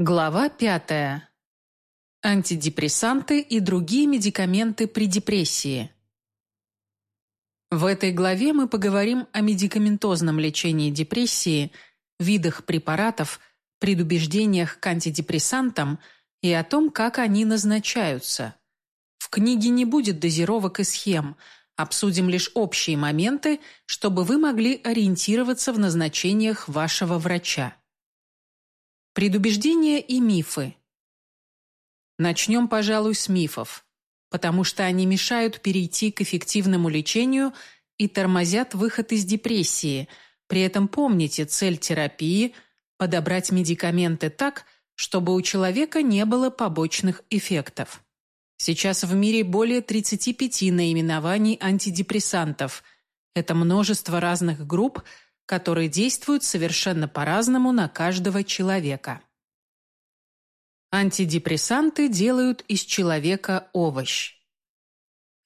Глава пятая. Антидепрессанты и другие медикаменты при депрессии. В этой главе мы поговорим о медикаментозном лечении депрессии, видах препаратов, предубеждениях к антидепрессантам и о том, как они назначаются. В книге не будет дозировок и схем, обсудим лишь общие моменты, чтобы вы могли ориентироваться в назначениях вашего врача. Предубеждения и мифы. Начнем, пожалуй, с мифов, потому что они мешают перейти к эффективному лечению и тормозят выход из депрессии. При этом помните цель терапии – подобрать медикаменты так, чтобы у человека не было побочных эффектов. Сейчас в мире более 35 наименований антидепрессантов. Это множество разных групп – которые действуют совершенно по-разному на каждого человека. Антидепрессанты делают из человека овощ.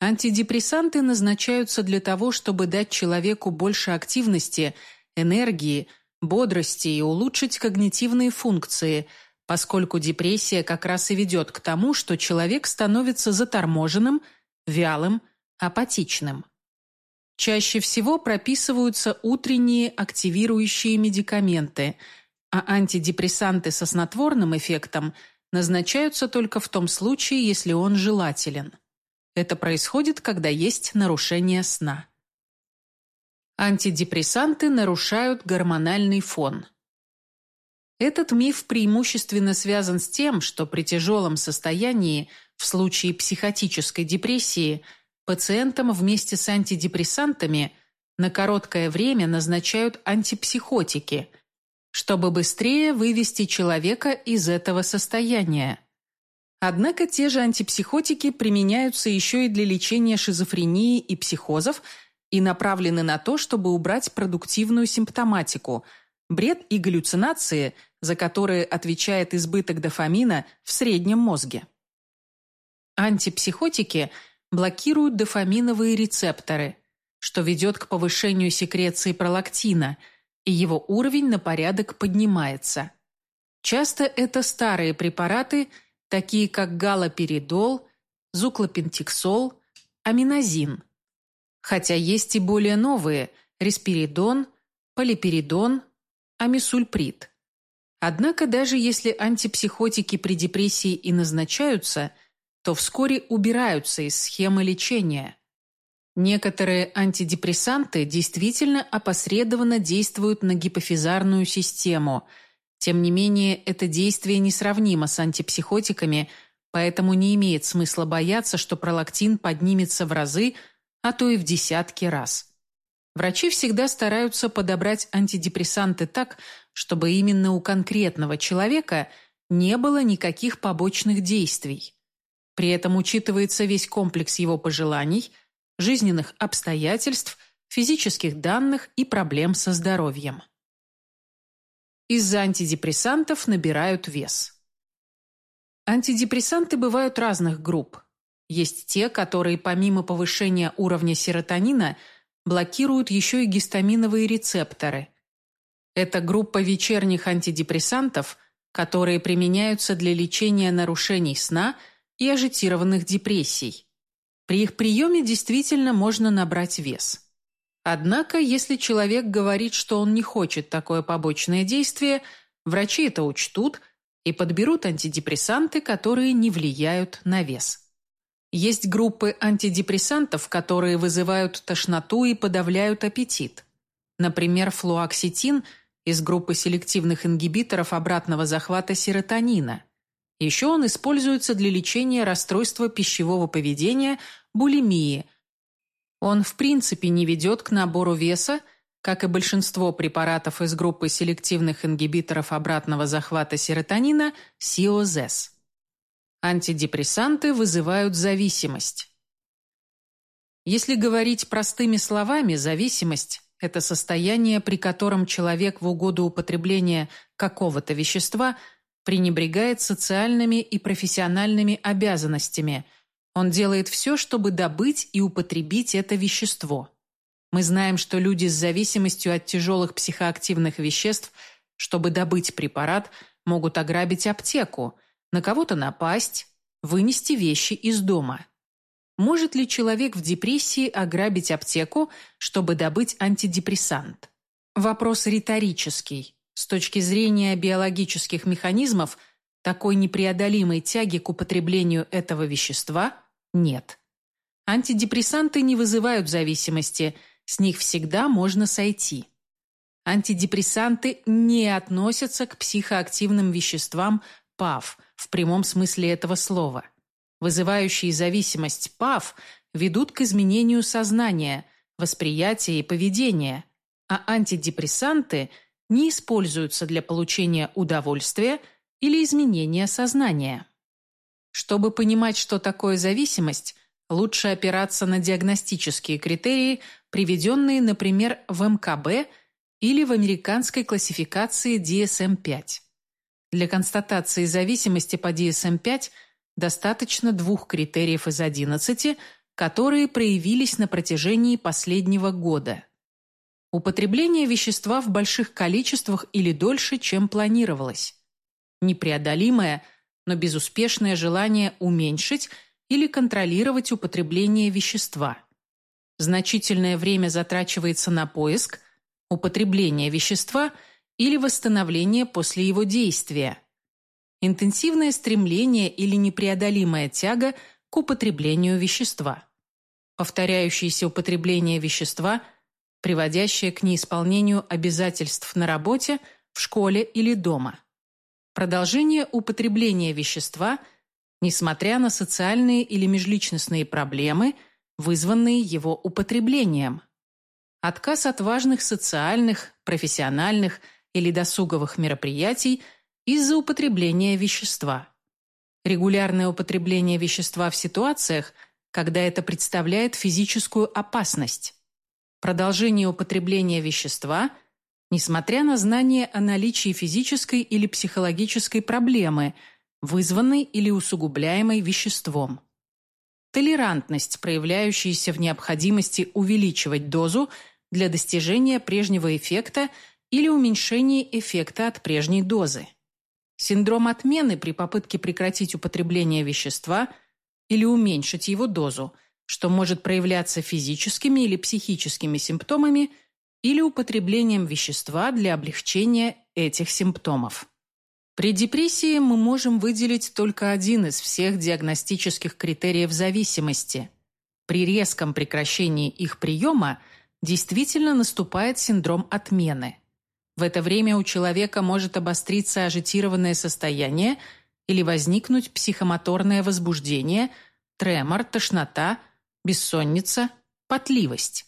Антидепрессанты назначаются для того, чтобы дать человеку больше активности, энергии, бодрости и улучшить когнитивные функции, поскольку депрессия как раз и ведет к тому, что человек становится заторможенным, вялым, апатичным. Чаще всего прописываются утренние активирующие медикаменты, а антидепрессанты со снотворным эффектом назначаются только в том случае, если он желателен. Это происходит, когда есть нарушение сна. Антидепрессанты нарушают гормональный фон. Этот миф преимущественно связан с тем, что при тяжелом состоянии, в случае психотической депрессии – Пациентам вместе с антидепрессантами на короткое время назначают антипсихотики, чтобы быстрее вывести человека из этого состояния. Однако те же антипсихотики применяются еще и для лечения шизофрении и психозов и направлены на то, чтобы убрать продуктивную симптоматику – бред и галлюцинации, за которые отвечает избыток дофамина в среднем мозге. Антипсихотики – блокируют дофаминовые рецепторы, что ведет к повышению секреции пролактина, и его уровень на порядок поднимается. Часто это старые препараты, такие как галоперидол, зуклопентиксол, аминозин. Хотя есть и более новые – респиридон, полиперидон, амисульприд. Однако даже если антипсихотики при депрессии и назначаются – то вскоре убираются из схемы лечения. Некоторые антидепрессанты действительно опосредованно действуют на гипофизарную систему. Тем не менее, это действие несравнимо с антипсихотиками, поэтому не имеет смысла бояться, что пролактин поднимется в разы, а то и в десятки раз. Врачи всегда стараются подобрать антидепрессанты так, чтобы именно у конкретного человека не было никаких побочных действий. При этом учитывается весь комплекс его пожеланий, жизненных обстоятельств, физических данных и проблем со здоровьем. Из-за антидепрессантов набирают вес. Антидепрессанты бывают разных групп. Есть те, которые помимо повышения уровня серотонина блокируют еще и гистаминовые рецепторы. Это группа вечерних антидепрессантов, которые применяются для лечения нарушений сна – и ажитированных депрессий. При их приеме действительно можно набрать вес. Однако, если человек говорит, что он не хочет такое побочное действие, врачи это учтут и подберут антидепрессанты, которые не влияют на вес. Есть группы антидепрессантов, которые вызывают тошноту и подавляют аппетит. Например, флуоксетин из группы селективных ингибиторов обратного захвата серотонина – еще он используется для лечения расстройства пищевого поведения, булимии. Он в принципе не ведет к набору веса, как и большинство препаратов из группы селективных ингибиторов обратного захвата серотонина СИОЗЭС. Антидепрессанты вызывают зависимость. Если говорить простыми словами, зависимость – это состояние, при котором человек в угоду употребления какого-то вещества – пренебрегает социальными и профессиональными обязанностями. Он делает все, чтобы добыть и употребить это вещество. Мы знаем, что люди с зависимостью от тяжелых психоактивных веществ, чтобы добыть препарат, могут ограбить аптеку, на кого-то напасть, вынести вещи из дома. Может ли человек в депрессии ограбить аптеку, чтобы добыть антидепрессант? Вопрос риторический. С точки зрения биологических механизмов, такой непреодолимой тяги к употреблению этого вещества нет. Антидепрессанты не вызывают зависимости, с них всегда можно сойти. Антидепрессанты не относятся к психоактивным веществам ПАВ в прямом смысле этого слова. Вызывающие зависимость ПАВ ведут к изменению сознания, восприятия и поведения, а антидепрессанты не используются для получения удовольствия или изменения сознания. Чтобы понимать, что такое зависимость, лучше опираться на диагностические критерии, приведенные, например, в МКБ или в американской классификации DSM-5. Для констатации зависимости по DSM-5 достаточно двух критериев из 11, которые проявились на протяжении последнего года. Употребление вещества в больших количествах или дольше, чем планировалось. Непреодолимое, но безуспешное желание уменьшить – или контролировать употребление вещества. Значительное время затрачивается на поиск, употребление вещества или восстановление после его действия. Интенсивное стремление или непреодолимая тяга к употреблению вещества. Повторяющееся употребление вещества, приводящее к неисполнению обязательств на работе, в школе или дома. Продолжение употребления вещества – несмотря на социальные или межличностные проблемы, вызванные его употреблением. Отказ от важных социальных, профессиональных или досуговых мероприятий из-за употребления вещества. Регулярное употребление вещества в ситуациях, когда это представляет физическую опасность. Продолжение употребления вещества, несмотря на знание о наличии физической или психологической проблемы – вызванной или усугубляемой веществом. Толерантность, проявляющаяся в необходимости увеличивать дозу для достижения прежнего эффекта или уменьшения эффекта от прежней дозы. Синдром отмены при попытке прекратить употребление вещества или уменьшить его дозу, что может проявляться физическими или психическими симптомами или употреблением вещества для облегчения этих симптомов. При депрессии мы можем выделить только один из всех диагностических критериев зависимости. При резком прекращении их приема действительно наступает синдром отмены. В это время у человека может обостриться ажитированное состояние или возникнуть психомоторное возбуждение, тремор, тошнота, бессонница, потливость.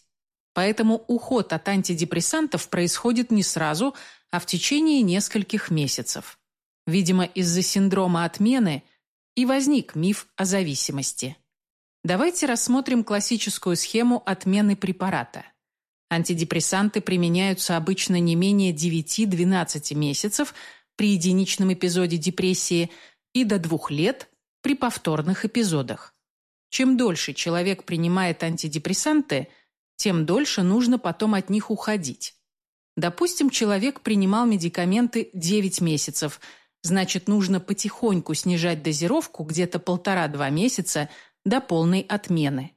Поэтому уход от антидепрессантов происходит не сразу, а в течение нескольких месяцев. Видимо, из-за синдрома отмены и возник миф о зависимости. Давайте рассмотрим классическую схему отмены препарата. Антидепрессанты применяются обычно не менее 9-12 месяцев при единичном эпизоде депрессии и до 2 лет при повторных эпизодах. Чем дольше человек принимает антидепрессанты, тем дольше нужно потом от них уходить. Допустим, человек принимал медикаменты 9 месяцев – Значит, нужно потихоньку снижать дозировку где-то полтора-два месяца до полной отмены.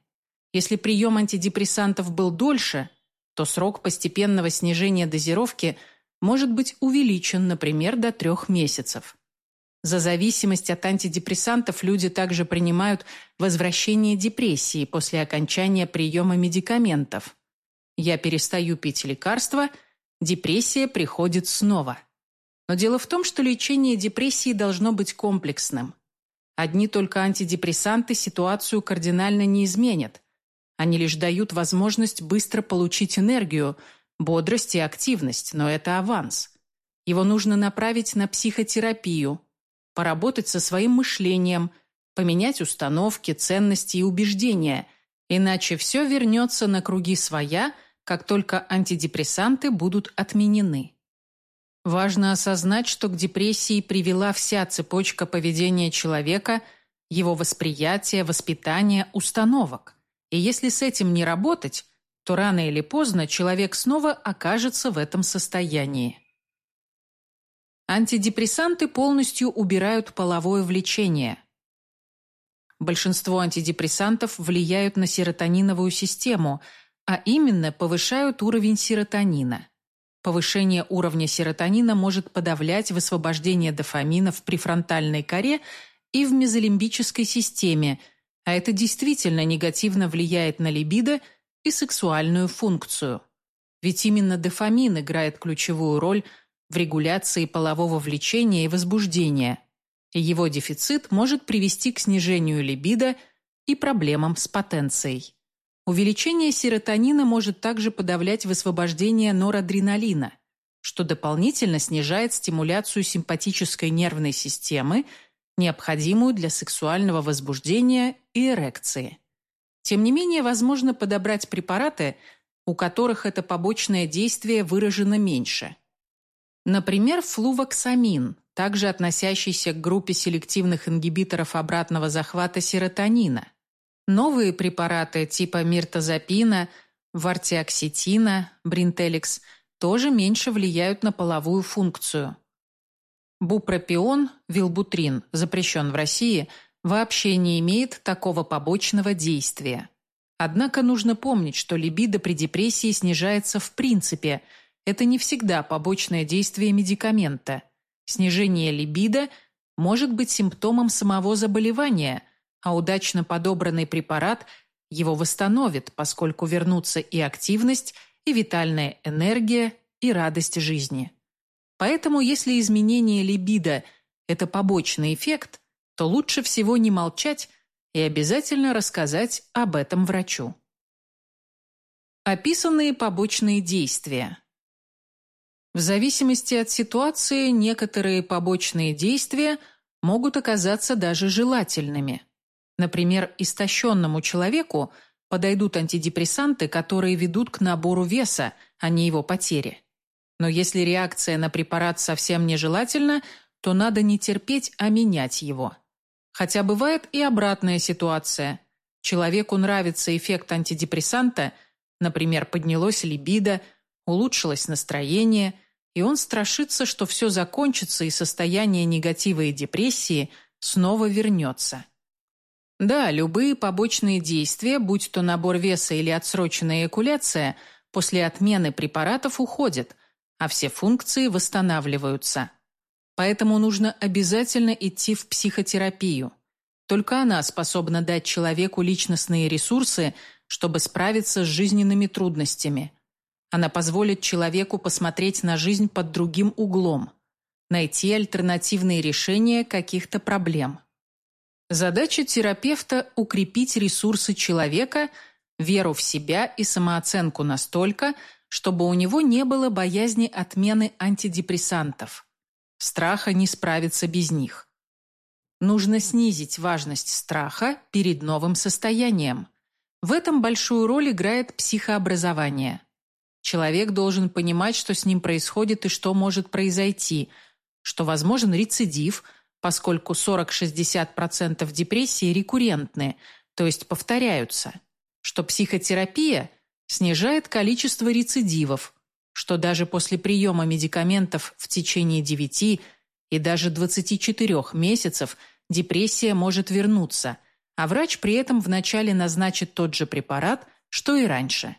Если прием антидепрессантов был дольше, то срок постепенного снижения дозировки может быть увеличен, например, до трех месяцев. За зависимость от антидепрессантов люди также принимают возвращение депрессии после окончания приема медикаментов. Я перестаю пить лекарства, депрессия приходит снова. Но дело в том, что лечение депрессии должно быть комплексным. Одни только антидепрессанты ситуацию кардинально не изменят. Они лишь дают возможность быстро получить энергию, бодрость и активность, но это аванс. Его нужно направить на психотерапию, поработать со своим мышлением, поменять установки, ценности и убеждения, иначе все вернется на круги своя, как только антидепрессанты будут отменены. Важно осознать, что к депрессии привела вся цепочка поведения человека, его восприятие, воспитание, установок. И если с этим не работать, то рано или поздно человек снова окажется в этом состоянии. Антидепрессанты полностью убирают половое влечение. Большинство антидепрессантов влияют на серотониновую систему, а именно повышают уровень серотонина. Повышение уровня серотонина может подавлять высвобождение дофамина в префронтальной коре и в мезолимбической системе, а это действительно негативно влияет на либидо и сексуальную функцию. Ведь именно дофамин играет ключевую роль в регуляции полового влечения и возбуждения. Его дефицит может привести к снижению либидо и проблемам с потенцией. Увеличение серотонина может также подавлять высвобождение норадреналина, что дополнительно снижает стимуляцию симпатической нервной системы, необходимую для сексуального возбуждения и эрекции. Тем не менее, возможно подобрать препараты, у которых это побочное действие выражено меньше. Например, флувоксамин, также относящийся к группе селективных ингибиторов обратного захвата серотонина. Новые препараты типа миртазапина, вартиоксетина, бринтеликс тоже меньше влияют на половую функцию. Бупропион, вилбутрин, запрещен в России, вообще не имеет такого побочного действия. Однако нужно помнить, что либидо при депрессии снижается в принципе. Это не всегда побочное действие медикамента. Снижение либидо может быть симптомом самого заболевания, а удачно подобранный препарат его восстановит, поскольку вернутся и активность, и витальная энергия, и радость жизни. Поэтому если изменение либидо – это побочный эффект, то лучше всего не молчать и обязательно рассказать об этом врачу. Описанные побочные действия. В зависимости от ситуации некоторые побочные действия могут оказаться даже желательными. Например, истощенному человеку подойдут антидепрессанты, которые ведут к набору веса, а не его потере. Но если реакция на препарат совсем нежелательна, то надо не терпеть, а менять его. Хотя бывает и обратная ситуация. Человеку нравится эффект антидепрессанта, например, поднялось либидо, улучшилось настроение, и он страшится, что все закончится и состояние негатива и депрессии снова вернется. Да, любые побочные действия, будь то набор веса или отсроченная эякуляция, после отмены препаратов уходят, а все функции восстанавливаются. Поэтому нужно обязательно идти в психотерапию. Только она способна дать человеку личностные ресурсы, чтобы справиться с жизненными трудностями. Она позволит человеку посмотреть на жизнь под другим углом, найти альтернативные решения каких-то проблем. Задача терапевта – укрепить ресурсы человека, веру в себя и самооценку настолько, чтобы у него не было боязни отмены антидепрессантов – Страха не справиться без них. Нужно снизить важность страха перед новым состоянием. В этом большую роль играет психообразование. Человек должен понимать, что с ним происходит и что может произойти, что возможен рецидив, поскольку 40-60% депрессии рекуррентны, то есть повторяются, что психотерапия снижает количество рецидивов, что даже после приема медикаментов в течение 9 и даже 24 месяцев депрессия может вернуться, а врач при этом вначале назначит тот же препарат, что и раньше.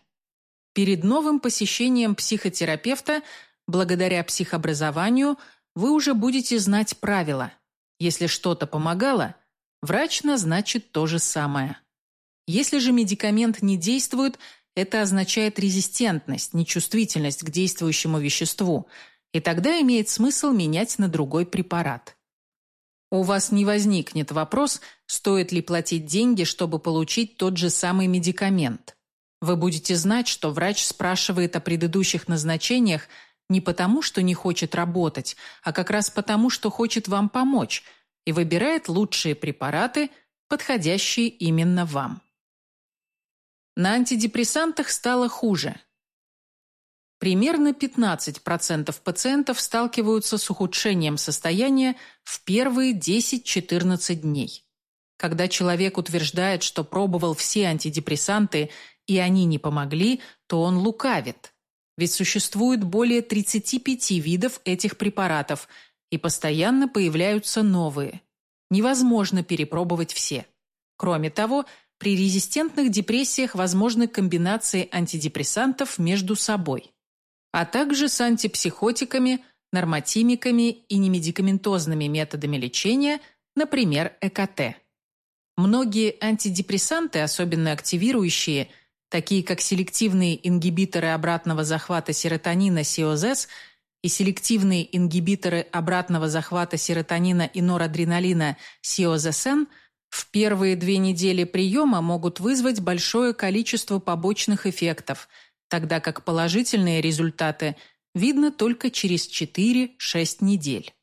Перед новым посещением психотерапевта, благодаря психообразованию, вы уже будете знать правила. Если что-то помогало, врач назначит то же самое. Если же медикамент не действует – это означает резистентность, нечувствительность к действующему веществу, и тогда имеет смысл менять на другой препарат. У вас не возникнет вопрос, стоит ли платить деньги, чтобы получить тот же самый медикамент. Вы будете знать, что врач спрашивает о предыдущих назначениях не потому, что не хочет работать, а как раз потому, что хочет вам помочь и выбирает лучшие препараты, подходящие именно вам. На антидепрессантах стало хуже. Примерно 15% пациентов сталкиваются с ухудшением состояния в первые 10-14 дней. Когда человек утверждает, что пробовал все антидепрессанты и они не помогли, то он лукавит. Ведь существует более 35 видов этих препаратов, и постоянно появляются новые. Невозможно перепробовать все. Кроме того, при резистентных депрессиях возможны комбинации антидепрессантов между собой, а также с антипсихотиками, нормотимиками и немедикаментозными методами лечения, например, ЭКТ. Многие антидепрессанты, особенно активирующие, такие как селективные ингибиторы обратного захвата серотонина СИОЗЭС и селективные ингибиторы обратного захвата серотонина и норадреналина СИОЗСН, в первые две недели приема могут вызвать большое количество побочных эффектов, тогда как положительные результаты видно только через 4-6 недель.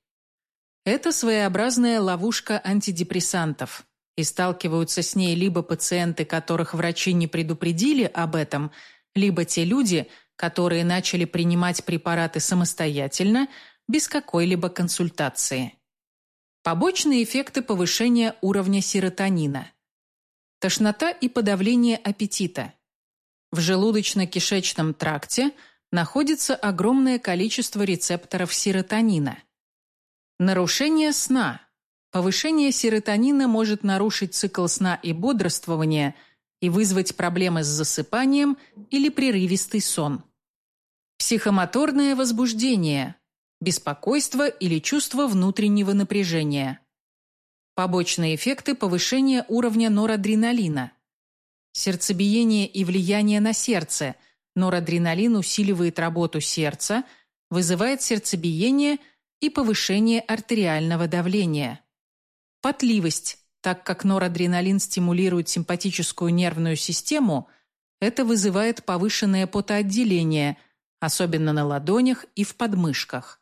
Это своеобразная ловушка антидепрессантов – и сталкиваются с ней либо пациенты, которых врачи не предупредили об этом, либо те люди, которые начали принимать препараты самостоятельно, без какой-либо консультации. Побочные эффекты повышения уровня серотонина. Тошнота и подавление аппетита. В желудочно-кишечном тракте находится огромное количество рецепторов серотонина. Нарушение сна – Повышение серотонина может нарушить цикл сна и бодрствования и вызвать проблемы с засыпанием или прерывистый сон. Психомоторное возбуждение, беспокойство или чувство внутреннего напряжения. Побочные эффекты повышения уровня норадреналина. Сердцебиение и влияние на сердце. Норадреналин усиливает работу сердца, вызывает сердцебиение и повышение артериального давления. Потливость, так как норадреналин стимулирует симпатическую нервную систему, это вызывает повышенное потоотделение, особенно на ладонях и в подмышках.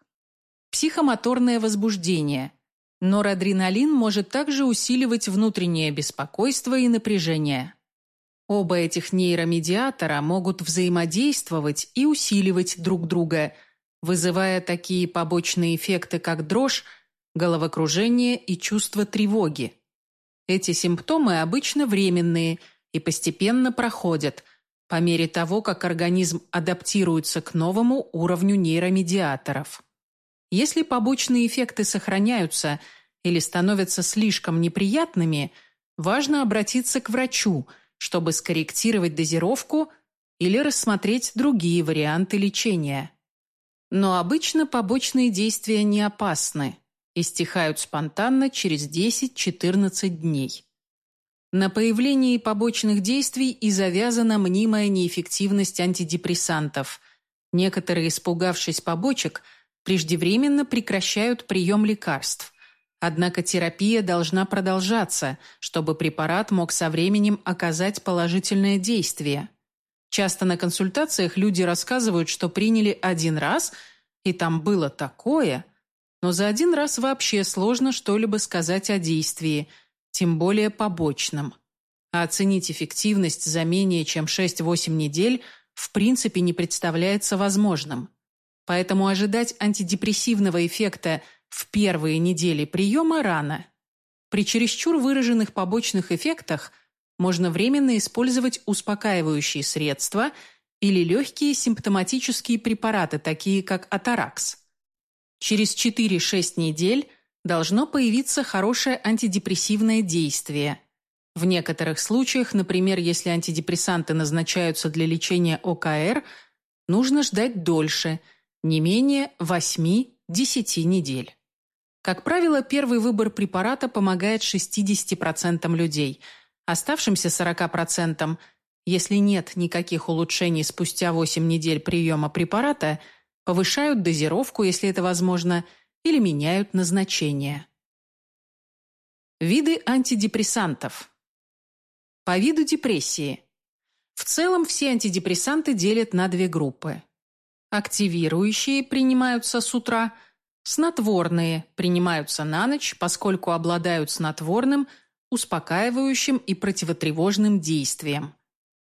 Психомоторное возбуждение. Норадреналин может также усиливать внутреннее беспокойство и напряжение. Оба этих нейромедиатора могут взаимодействовать и усиливать друг друга, вызывая такие побочные эффекты, как дрожь, головокружение и чувство тревоги. Эти симптомы обычно временные и постепенно проходят по мере того, как организм адаптируется к новому уровню нейромедиаторов. Если побочные эффекты сохраняются или становятся слишком неприятными, важно обратиться к врачу, чтобы скорректировать дозировку или рассмотреть другие варианты лечения. Но обычно побочные действия не опасны и стихают спонтанно через 10-14 дней. На появлении побочных действий и завязана мнимая неэффективность антидепрессантов. Некоторые, испугавшись побочек, преждевременно прекращают прием лекарств. Однако терапия должна продолжаться, чтобы препарат мог со временем оказать положительное действие. Часто на консультациях люди рассказывают, что приняли один раз, и там было такое – но за один раз вообще сложно что-либо сказать о действии, тем более побочном. А оценить эффективность за менее чем 6-8 недель в принципе не представляется возможным. Поэтому ожидать антидепрессивного эффекта в первые недели приема рано. При чересчур выраженных побочных эффектах можно временно использовать успокаивающие средства или легкие симптоматические препараты, такие как атаракс. Через 4-6 недель должно появиться хорошее антидепрессивное действие. В некоторых случаях, например, если антидепрессанты назначаются для лечения ОКР, нужно ждать дольше, не менее 8-10 недель. Как правило, первый выбор препарата помогает 60% людей. Оставшимся 40%, если нет никаких улучшений спустя 8 недель приема препарата – повышают дозировку, если это возможно, или меняют назначение. Виды антидепрессантов. По виду депрессии. В целом все антидепрессанты делят на две группы. Активирующие принимаются с утра, снотворные принимаются на ночь, поскольку обладают снотворным, успокаивающим и противотревожным действием.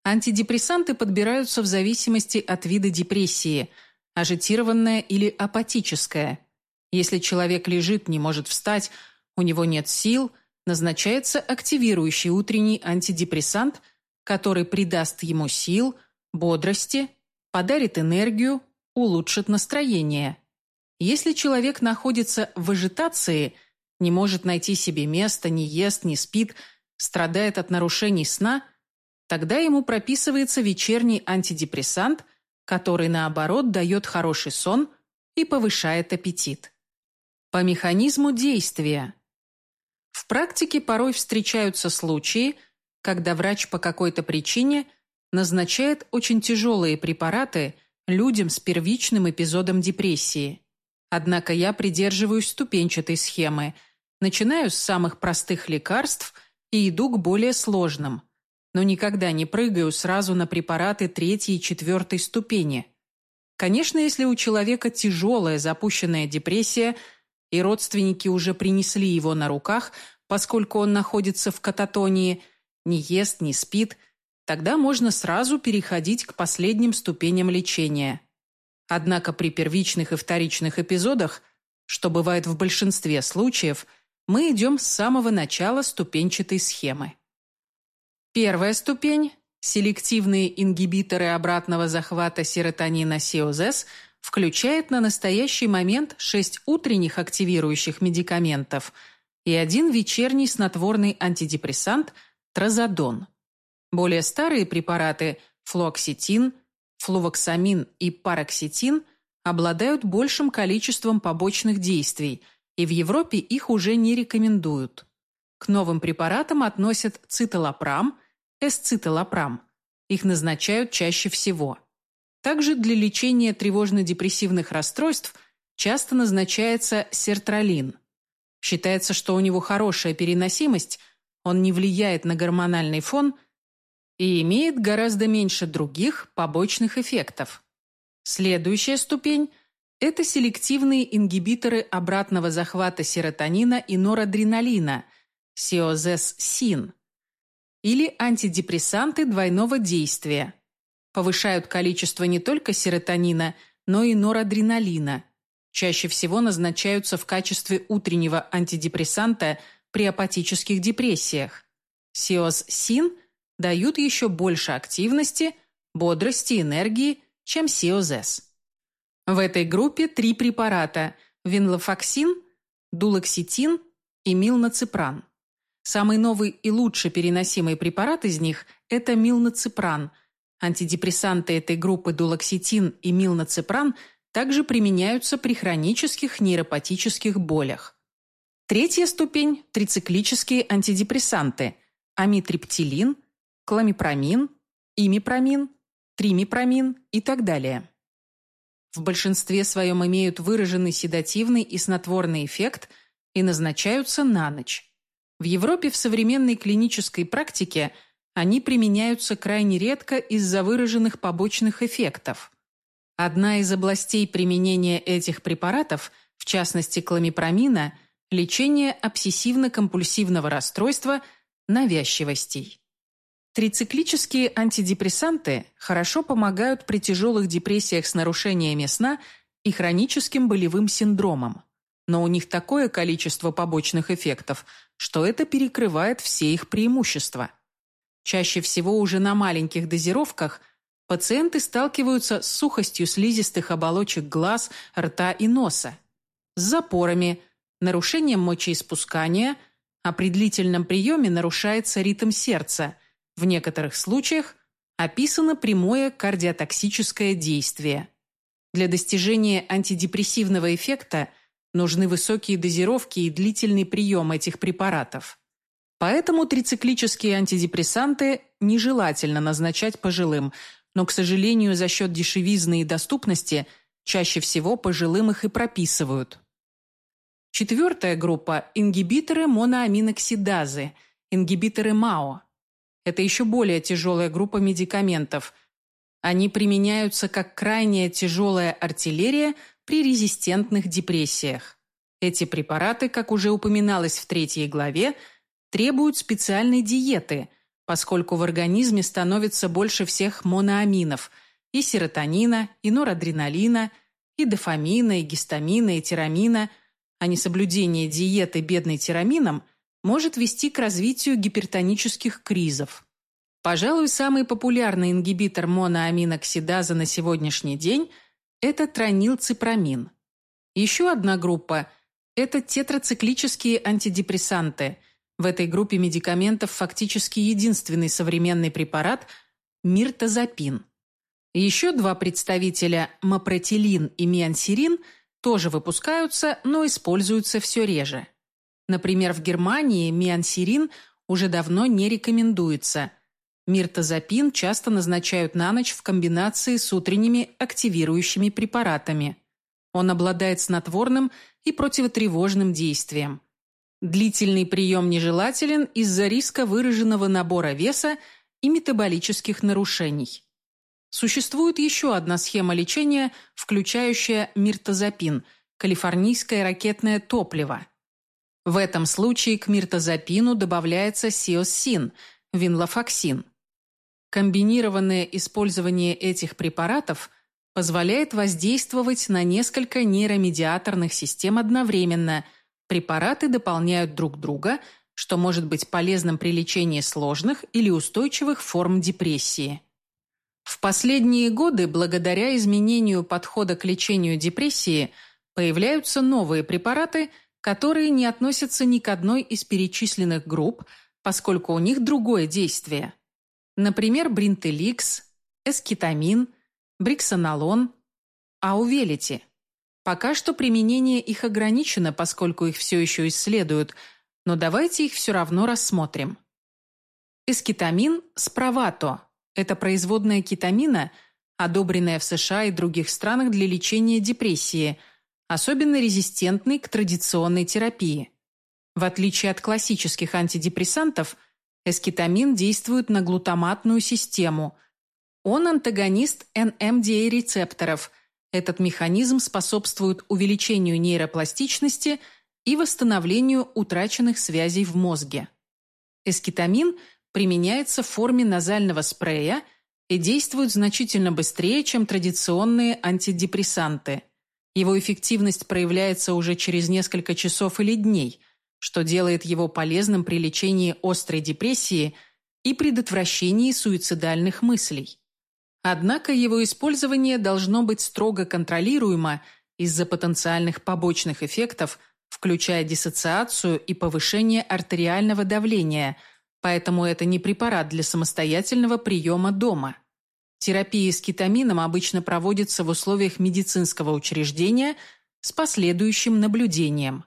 Антидепрессанты подбираются в зависимости от вида депрессии – ажитированное или апатическое. Если человек лежит, не может встать, у него нет сил, назначается активирующий утренний антидепрессант, который придаст ему сил, бодрости, подарит энергию, улучшит настроение. Если человек находится в вегетации, не может найти себе места, не ест, не спит, страдает от нарушений сна, тогда ему прописывается вечерний антидепрессант, который, наоборот, дает хороший сон и повышает аппетит. По механизму действия. В практике порой встречаются случаи, когда врач по какой-то причине назначает очень тяжелые препараты людям с первичным эпизодом депрессии. Однако я придерживаюсь ступенчатой схемы. Начинаю с самых простых лекарств и иду к более сложным. Но никогда не прыгаю сразу на препараты третьей и четвертой ступени. Конечно, если у человека тяжелая запущенная депрессия – и родственники уже принесли его на руках, поскольку он находится в кататонии, не ест, не спит, тогда можно сразу переходить к последним ступеням лечения. Однако при первичных и вторичных эпизодах, что бывает в большинстве случаев, мы идем с самого начала ступенчатой схемы. Первая ступень – селективные ингибиторы обратного захвата серотонина СИОЗЭС – включает на настоящий момент 6 утренних активирующих медикаментов и один вечерний снотворный антидепрессант – тразодон. Более старые препараты – флуоксетин, флувоксамин и пароксетин – обладают большим количеством побочных действий, и в Европе их уже не рекомендуют. К новым препаратам относят циталопрам, эсциталопрам. Их назначают чаще всего – также для лечения тревожно-депрессивных расстройств часто назначается сертралин. Считается, что у него хорошая переносимость, он не влияет на гормональный фон и имеет гораздо меньше других побочных эффектов. Следующая ступень – это селективные ингибиторы обратного захвата серотонина и норадреналина – сиозес-син, или антидепрессанты двойного действия – повышают количество не только серотонина, но и норадреналина. Чаще всего назначаются в качестве утреннего антидепрессанта при апатических депрессиях. Сиоз-син дают еще больше активности, бодрости, энергии, чем сиозес. В этой группе три препарата – винлофоксин, дулоксетин и милнаципран. Самый новый и лучше переносимый препарат из них – это милнаципран – Антидепрессанты этой группы дулоксетин и милнацепран также применяются при хронических нейропатических болях. Третья ступень – трициклические антидепрессанты – амитриптилин, кламипромин, имипромин, тримипромин и так далее. В большинстве своем имеют выраженный седативный и снотворный эффект и назначаются на ночь. В Европе в современной клинической практике – они применяются крайне редко из-за выраженных побочных эффектов. Одна из областей применения этих препаратов, в частности кламипромина, лечение обсессивно-компульсивного расстройства навязчивостей. Трициклические антидепрессанты хорошо помогают при тяжелых депрессиях с нарушениями сна и хроническим болевым синдромом. Но у них такое количество побочных эффектов, что это перекрывает все их преимущества. Чаще всего уже на маленьких дозировках пациенты сталкиваются с сухостью слизистых оболочек глаз, рта и носа, с запорами, нарушением мочеиспускания, а при длительном приеме нарушается ритм сердца. В некоторых случаях описано прямое кардиотоксическое действие. Для достижения антидепрессивного эффекта нужны высокие дозировки и длительный прием этих препаратов. Поэтому трициклические антидепрессанты нежелательно назначать пожилым, но, к сожалению, за счет дешевизны и доступности чаще всего пожилым их и прописывают. Четвертая группа – ингибиторы моноаминоксидазы, ингибиторы МАО. Это еще более тяжелая группа медикаментов. Они применяются как крайняя тяжелая артиллерия при резистентных депрессиях. Эти препараты, как уже упоминалось в третьей главе, – требуют специальной диеты, поскольку в организме становится больше всех моноаминов – и серотонина, и норадреналина, и дофамина, и гистамина, и тирамина, а несоблюдение диеты бедной тирамином может вести к развитию гипертонических кризов. Пожалуй, самый популярный ингибитор моноаминоксидаза на сегодняшний день – это тронилципрамин. Еще одна группа – это тетрациклические антидепрессанты. В этой группе медикаментов фактически единственный современный препарат – миртазапин. Еще два представителя – мапретилин и миансерин – тоже выпускаются, но используются все реже. Например, в Германии миансерин уже давно не рекомендуется. Миртазапин часто назначают на ночь в комбинации с утренними активирующими препаратами. Он обладает снотворным и противотревожным действием. Длительный прием нежелателен из-за риска выраженного набора веса и метаболических нарушений. Существует еще одна схема лечения, включающая миртазапин – калифорнийское ракетное топливо. В этом случае к миртазапину добавляется сиосин – винлофоксин. Комбинированное использование этих препаратов позволяет воздействовать на несколько нейромедиаторных систем одновременно. Препараты дополняют друг друга, что может быть полезным при лечении сложных или устойчивых форм депрессии. В последние годы, благодаря изменению подхода к лечению депрессии, появляются новые препараты, которые не относятся ни к одной из перечисленных групп, поскольку у них другое действие. Например, бринтеликс, эскетамин – бриксонолон, аувелити. Пока что применение их ограничено, поскольку их все еще исследуют, но давайте их все равно рассмотрим. Эскетамин справато – это производная кетамина, одобренная в США и других странах для лечения депрессии, особенно резистентной к традиционной терапии. В отличие от классических антидепрессантов, эскетамин действует на глутаматную систему – он антагонист NMDA-рецепторов. Этот механизм способствует увеличению нейропластичности и восстановлению утраченных связей в мозге. Эскетамин применяется в форме назального спрея и действует значительно быстрее, чем традиционные антидепрессанты. Его эффективность проявляется уже через несколько часов или дней, что делает его полезным при лечении острой депрессии и предотвращении суицидальных мыслей. Однако его использование должно быть строго контролируемо из-за потенциальных побочных эффектов, включая диссоциацию и повышение артериального давления, поэтому это не препарат для самостоятельного приема дома. Терапия с кетамином обычно проводится в условиях медицинского учреждения с последующим наблюдением.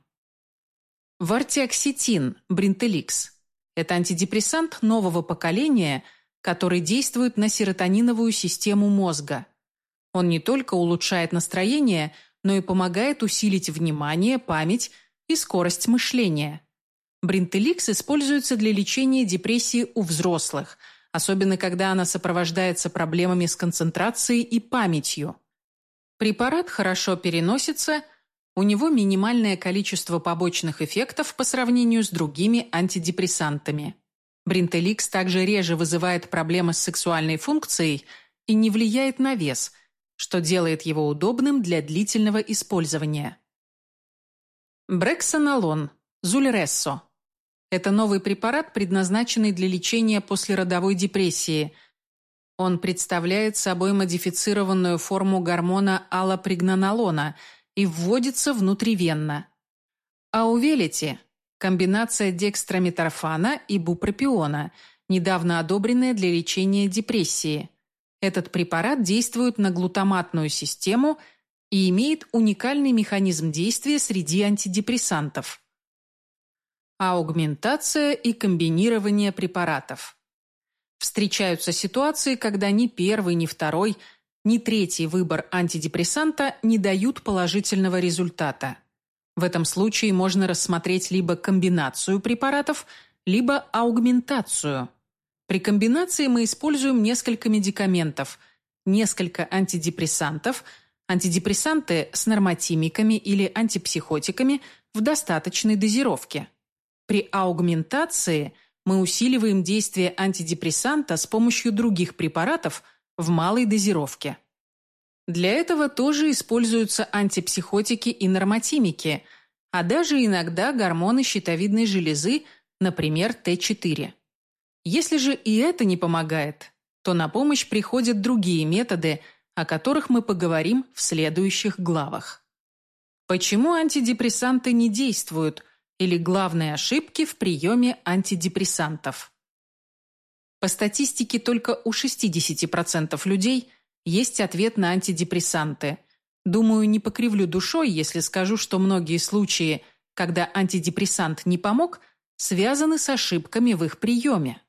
Вартиоксетин, бринтеликс – это антидепрессант нового поколения – который действует на серотониновую систему мозга. Он не только улучшает настроение, но и помогает усилить внимание, память и скорость мышления. Бринтеликс используется для лечения депрессии у взрослых, особенно когда она сопровождается проблемами с концентрацией и памятью. Препарат хорошо переносится, у него минимальное количество побочных эффектов по сравнению с другими антидепрессантами. Бринтеликс также реже вызывает проблемы с сексуальной функцией и не влияет на вес, что делает его удобным для длительного использования. Брексонолон, Зульрессо. Это новый препарат, предназначенный для лечения послеродовой депрессии. Он представляет собой модифицированную форму гормона аллопригнанолона и вводится внутривенно. А у Велити Комбинация декстромиторфана и бупропиона, недавно одобренная для лечения депрессии. Этот препарат действует на глутаматную систему и имеет уникальный механизм действия среди антидепрессантов. Аугментация и комбинирование препаратов. Встречаются ситуации, когда ни первый, ни второй, ни третий выбор антидепрессанта не дают положительного результата. В этом случае можно рассмотреть либо комбинацию препаратов, либо аугментацию. При комбинации мы используем несколько медикаментов, несколько антидепрессантов, антидепрессанты с нормотимиками или антипсихотиками в достаточной дозировке. При аугментации мы усиливаем действие антидепрессанта с помощью других препаратов в малой дозировке. Для этого тоже используются антипсихотики и нормотимики, а даже иногда гормоны щитовидной железы, например, Т4. Если же и это не помогает, то на помощь приходят другие методы, о которых мы поговорим в следующих главах. Почему антидепрессанты не действуют или главные ошибки в приеме антидепрессантов? По статистике, только у 60% людей есть ответ на антидепрессанты. Думаю, не покривлю душой, если скажу, что многие случаи, когда антидепрессант не помог, связаны с ошибками в их приеме.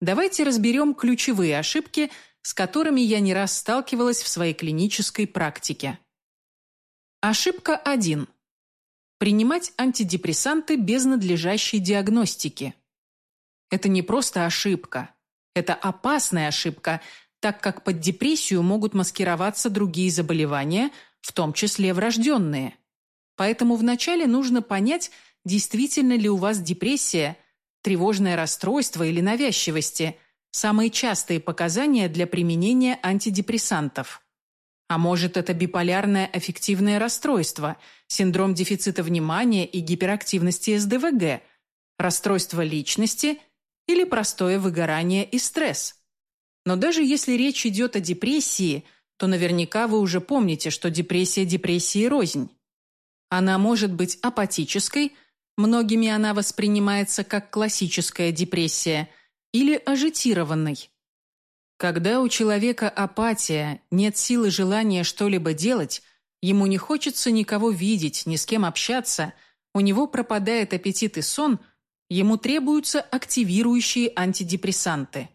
Давайте разберем ключевые ошибки, с которыми я не раз сталкивалась в своей клинической практике. Ошибка 1. Принимать антидепрессанты без надлежащей диагностики. Это не просто ошибка. Это опасная ошибка, так как под депрессию могут маскироваться другие заболевания, в том числе врожденные. Поэтому вначале нужно понять, действительно ли у вас депрессия, тревожное расстройство или навязчивости – самые частые показания для применения антидепрессантов. А может, это биполярное аффективное расстройство, синдром дефицита внимания и гиперактивности СДВГ, расстройство личности или простое выгорание и стресс. Но даже если речь идет о депрессии, то наверняка вы уже помните, что депрессия депрессии рознь. Она может быть апатической, многими она воспринимается как классическая депрессия, или ажитированной, когда у человека апатия, нет силы желания что-либо делать, ему не хочется никого видеть, ни с кем общаться, у него пропадает аппетит и сон, ему требуются активирующие антидепрессанты.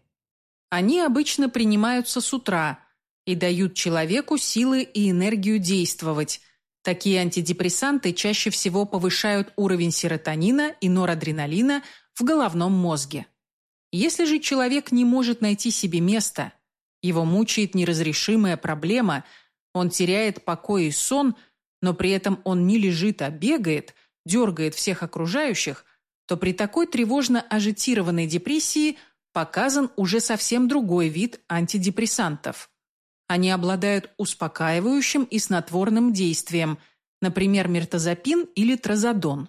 Они обычно принимаются с утра и дают человеку силы и энергию действовать. Такие антидепрессанты чаще всего повышают уровень серотонина и норадреналина в головном мозге. Если же человек не может найти себе места, его мучает неразрешимая проблема, он теряет покой и сон, но при этом он не лежит, а бегает, дергает всех окружающих, то при такой тревожно-ажитированной депрессии показан уже совсем другой вид антидепрессантов. Они обладают успокаивающим и снотворным действием, например, мертазапин или тразодон.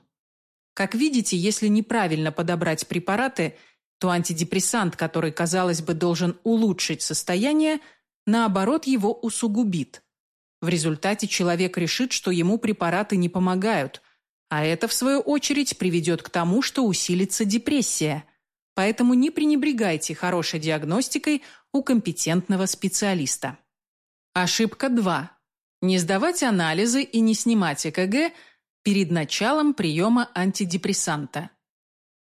Как видите, если неправильно подобрать препараты – то антидепрессант, который, казалось бы, должен улучшить состояние, наоборот, его усугубит. В результате человек решит, что ему препараты не помогают, а это, в свою очередь, приведет к тому, что усилится депрессия. Поэтому не пренебрегайте хорошей диагностикой у компетентного специалиста. Ошибка 2. Не сдавать анализы и не снимать ЭКГ перед началом приема антидепрессанта.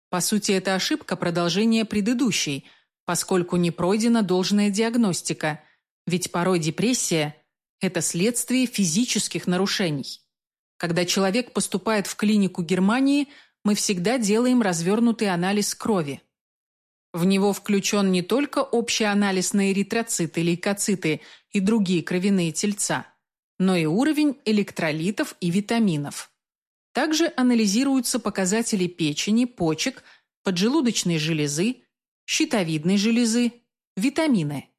По сути, это ошибка продолжения предыдущей, поскольку не пройдена должная диагностика, ведь порой депрессия – это следствие физических нарушений. Когда человек поступает в клинику Германии, мы всегда делаем развернутый анализ крови. В него включен не только общий анализ на эритроциты, лейкоциты и другие кровяные тельца, но и уровень электролитов и витаминов. Также анализируются показатели печени, почек, поджелудочной железы, щитовидной железы, витамины.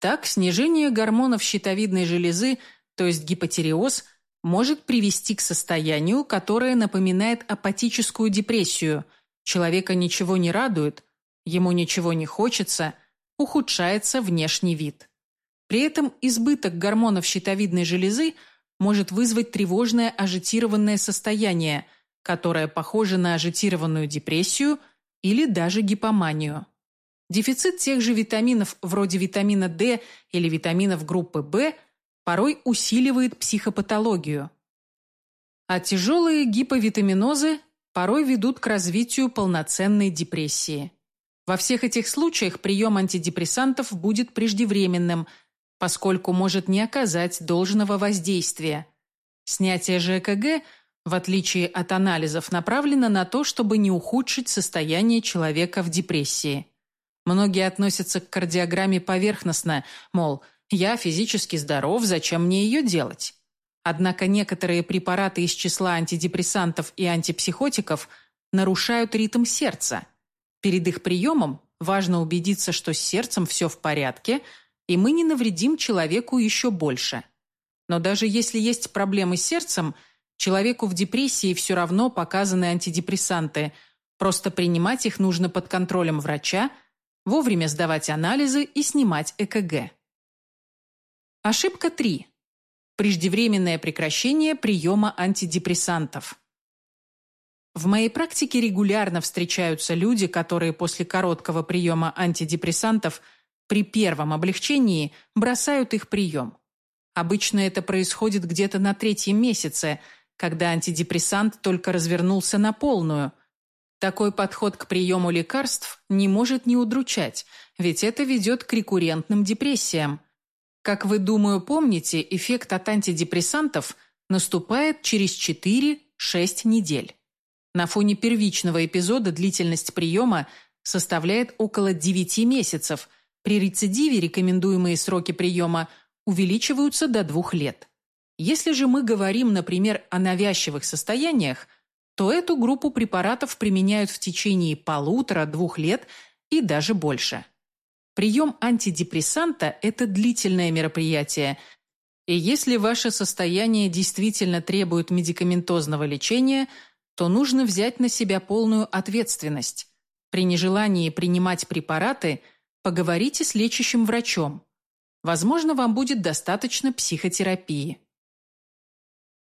Так, снижение гормонов щитовидной железы, то есть гипотереоз, может привести к состоянию, которое напоминает апатическую депрессию. Человека ничего не радует, ему ничего не хочется, ухудшается внешний вид. При этом избыток гормонов щитовидной железы – может вызвать тревожное ажитированное состояние, которое похоже на ажитированную депрессию или даже гипоманию. Дефицит тех же витаминов вроде витамина D или витаминов группы В порой усиливает психопатологию. А тяжелые гиповитаминозы порой ведут к развитию полноценной депрессии. Во всех этих случаях прием антидепрессантов будет преждевременным – поскольку может не оказать должного воздействия. Снятие же ЭКГ, в отличие от анализов, направлено на то, чтобы не ухудшить состояние человека в депрессии. Многие относятся к кардиограмме поверхностно, мол, я физически здоров, зачем мне ее делать? Однако некоторые препараты из числа антидепрессантов и антипсихотиков нарушают ритм сердца. Перед их приемом важно убедиться, что с сердцем все в порядке – и мы не навредим человеку еще больше. Но даже если есть проблемы с сердцем, человеку в депрессии все равно показаны антидепрессанты. Просто принимать их нужно под контролем врача, вовремя сдавать анализы и снимать ЭКГ. Ошибка 3. преждевременное прекращение приема антидепрессантов. В моей практике регулярно встречаются люди, которые после короткого приема антидепрессантов при первом облегчении бросают их прием. Обычно это происходит где-то на третьем месяце, когда антидепрессант только развернулся на полную. Такой подход к приему лекарств не может не удручать, ведь это ведет к рекуррентным депрессиям – как вы, думаю, помните, эффект от антидепрессантов наступает через 4-6 недель. На фоне первичного эпизода длительность приема составляет около 9 месяцев. При рецидиве рекомендуемые сроки приема увеличиваются до 2 лет. Если же мы говорим, например, о навязчивых состояниях, то эту группу препаратов применяют в течение полутора-двух лет и даже больше. Прием антидепрессанта – это длительное мероприятие, и если ваше состояние действительно требует медикаментозного лечения, то нужно взять на себя полную ответственность. При нежелании принимать препараты поговорите с лечащим врачом. Возможно, вам будет достаточно психотерапии.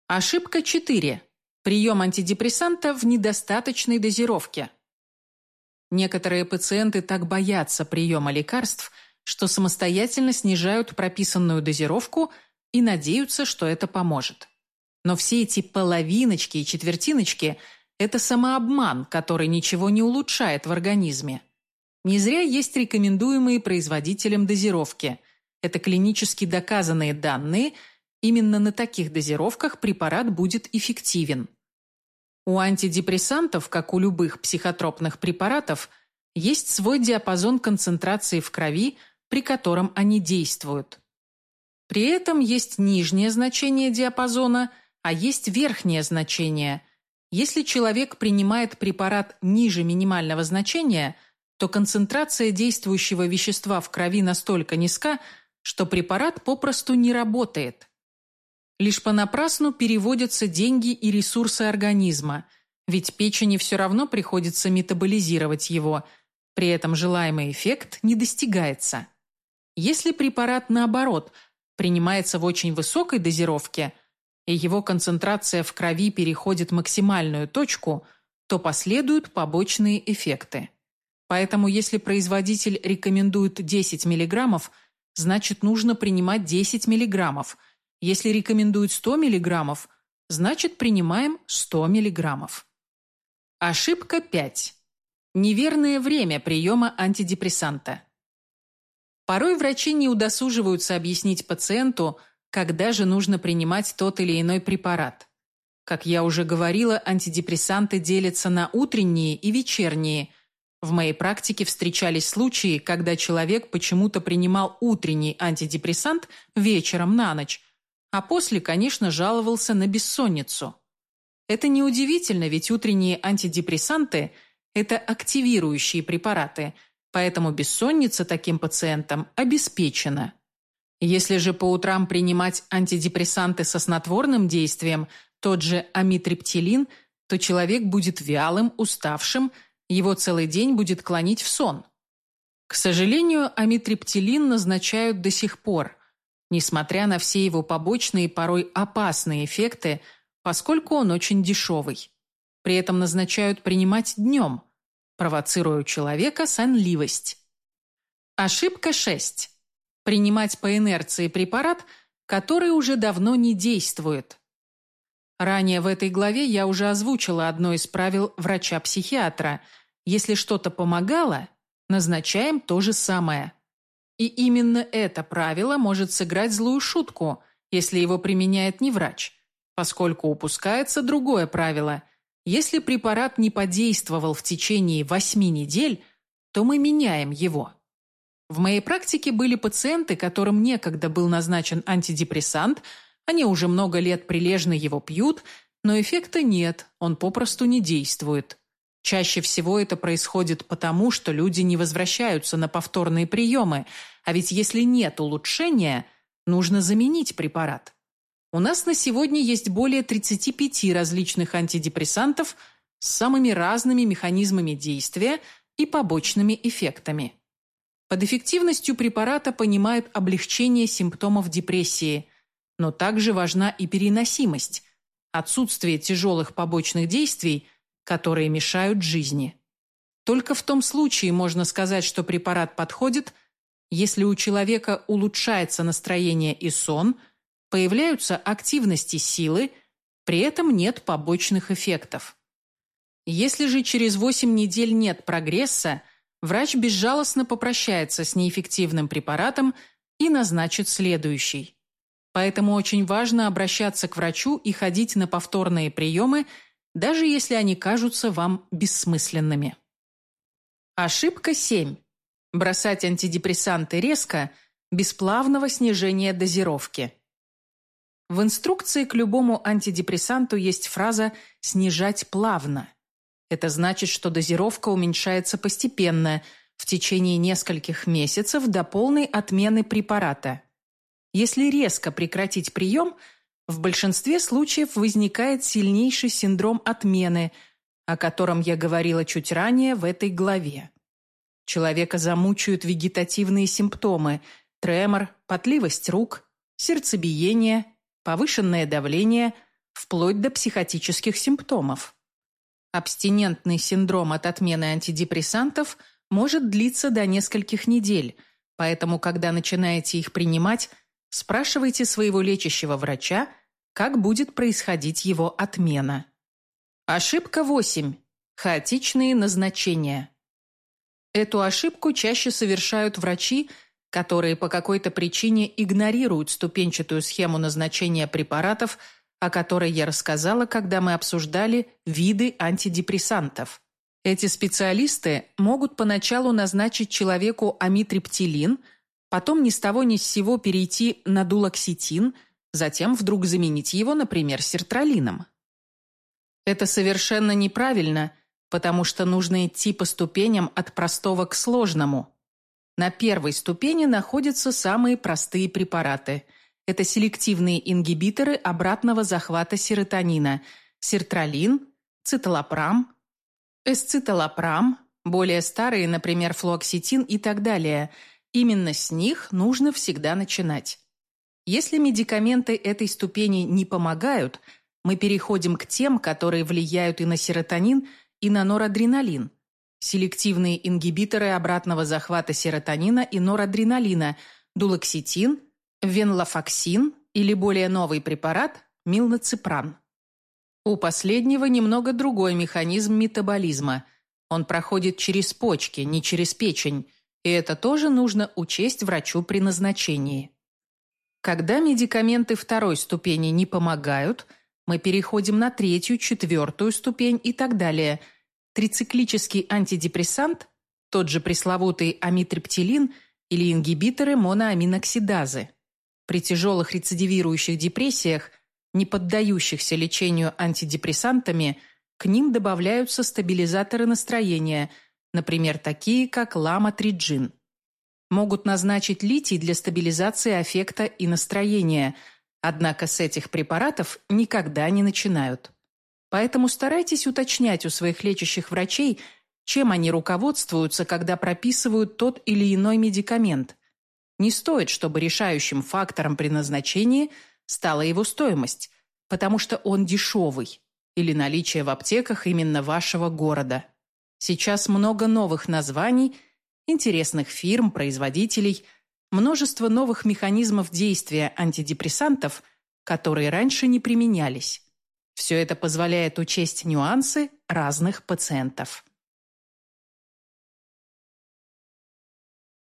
Ошибка 4. Прием антидепрессанта в недостаточной дозировке. Некоторые пациенты так боятся приема лекарств, что самостоятельно снижают прописанную дозировку и надеются, что это поможет. Но все эти половиночки и четвертиночки – это самообман, который ничего не улучшает в организме. Не зря есть рекомендуемые производителем дозировки. Это клинически доказанные данные, именно на таких дозировках препарат будет эффективен. У антидепрессантов, как у любых психотропных препаратов, есть свой диапазон концентрации в крови, при котором они действуют. При этом есть нижнее значение диапазона, а есть верхнее значение. Если человек принимает препарат ниже минимального значения, то концентрация действующего вещества в крови настолько низка, что препарат попросту не работает. Лишь понапрасну переводятся деньги и ресурсы организма, ведь печени все равно приходится метаболизировать его, при этом желаемый эффект не достигается. Если препарат, наоборот, принимается в очень высокой дозировке, и его концентрация в крови переходит максимальную точку, то последуют побочные эффекты. Поэтому если производитель рекомендует 10 мг, значит нужно принимать 10 мг – если рекомендуют 100 мг, значит принимаем 100 мг. Ошибка 5. Неверное время приема антидепрессанта. Порой врачи не удосуживаются объяснить пациенту, когда же нужно принимать тот или иной препарат. Как я уже говорила, антидепрессанты делятся на утренние и вечерние. В моей практике встречались случаи, когда человек почему-то принимал утренний антидепрессант вечером на ночь, а после, конечно, жаловался на бессонницу. Это неудивительно, ведь утренние антидепрессанты – это активирующие препараты, поэтому бессонница таким пациентам обеспечена. Если же по утрам принимать антидепрессанты со снотворным действием, тот же амитриптилин, то человек будет вялым, уставшим, его целый день будет клонить в сон. К сожалению, амитриптилин назначают до сих пор – несмотря на все его побочные, порой опасные эффекты, поскольку он очень дешевый. При этом назначают принимать днем, провоцируя у человека сонливость. Ошибка 6. Принимать по инерции препарат, который уже давно не действует. Ранее в этой главе я уже озвучила одно из правил врача-психиатра. Если что-то помогало, назначаем то же самое. И именно это правило может сыграть злую шутку, если его применяет не врач, поскольку упускается другое правило. Если препарат не подействовал в течение 8 недель, то мы меняем его. В моей практике были пациенты, которым некогда был назначен антидепрессант, они уже много лет прилежно его пьют, но эффекта нет, он попросту не действует. Чаще всего это происходит потому, что люди не возвращаются на повторные приемы – а ведь если нет улучшения, нужно заменить препарат. У нас на сегодня есть более 35 различных антидепрессантов с самыми разными механизмами действия и побочными эффектами. Под эффективностью препарата понимают облегчение симптомов депрессии, но также важна и переносимость, отсутствие тяжелых побочных действий, которые мешают жизни. Только в том случае можно сказать, что препарат подходит, если у человека улучшается настроение и сон, появляются активности силы, при этом нет побочных эффектов. Если же через 8 недель нет прогресса, врач безжалостно попрощается с неэффективным препаратом и назначит следующий. Поэтому очень важно обращаться к врачу и ходить на повторные приемы, даже если они кажутся вам бессмысленными. Ошибка 7. Бросать антидепрессанты резко, без плавного снижения дозировки. В инструкции к любому антидепрессанту есть фраза «снижать плавно». Это значит, что дозировка уменьшается постепенно, в течение нескольких месяцев до полной отмены препарата. Если резко прекратить прием, в большинстве случаев возникает сильнейший синдром отмены, о котором я говорила чуть ранее в этой главе. Человека замучают вегетативные симптомы – тремор, потливость рук, сердцебиение, повышенное давление, вплоть до психотических симптомов. Абстинентный синдром от отмены антидепрессантов может длиться до нескольких недель, поэтому, когда начинаете их принимать, спрашивайте своего лечащего врача, как будет происходить его отмена. Ошибка 8. Хаотичные назначения. Эту ошибку чаще совершают врачи, которые по какой-то причине игнорируют ступенчатую схему назначения препаратов – о которой я рассказала, когда мы обсуждали виды антидепрессантов. Эти специалисты могут поначалу назначить человеку амитриптилин, потом ни с того ни с сего перейти на дулоксетин, затем вдруг заменить его, например, сертралином. Это совершенно неправильно, потому что нужно идти по ступеням от простого к сложному. На первой ступени находятся самые простые препараты – это селективные ингибиторы обратного захвата серотонина – сертралин, циталопрам, эсциталопрам, более старые, например, флуоксетин и так далее. Именно с них нужно всегда начинать. Если медикаменты этой ступени не помогают, мы переходим к тем, которые влияют и на серотонин, и на норадреналин. Селективные ингибиторы обратного захвата серотонина и норадреналина – дулоксетин – Венлафоксин или более новый препарат милнаципран. У последнего немного другой механизм метаболизма. Он проходит через почки, не через печень, и это тоже нужно учесть врачу при назначении. Когда медикаменты второй ступени не помогают, мы переходим на третью, четвертую ступень и так далее. Трициклический антидепрессант, тот же пресловутый амитриптилин или ингибиторы моноаминоксидазы. При тяжелых рецидивирующих депрессиях, не поддающихся лечению антидепрессантами, к ним добавляются стабилизаторы настроения, например, такие как ламотриджин. Могут назначить литий для стабилизации аффекта и настроения, однако с этих препаратов никогда не начинают. Поэтому старайтесь уточнять у своих лечащих врачей, чем они руководствуются, когда прописывают тот или иной медикамент – не стоит, чтобы решающим фактором при назначении стала его стоимость, потому что он дешевый, или наличие в аптеках именно вашего города. Сейчас много новых названий, интересных фирм, производителей, множество новых механизмов действия антидепрессантов, которые раньше не применялись. Все это позволяет учесть нюансы разных пациентов.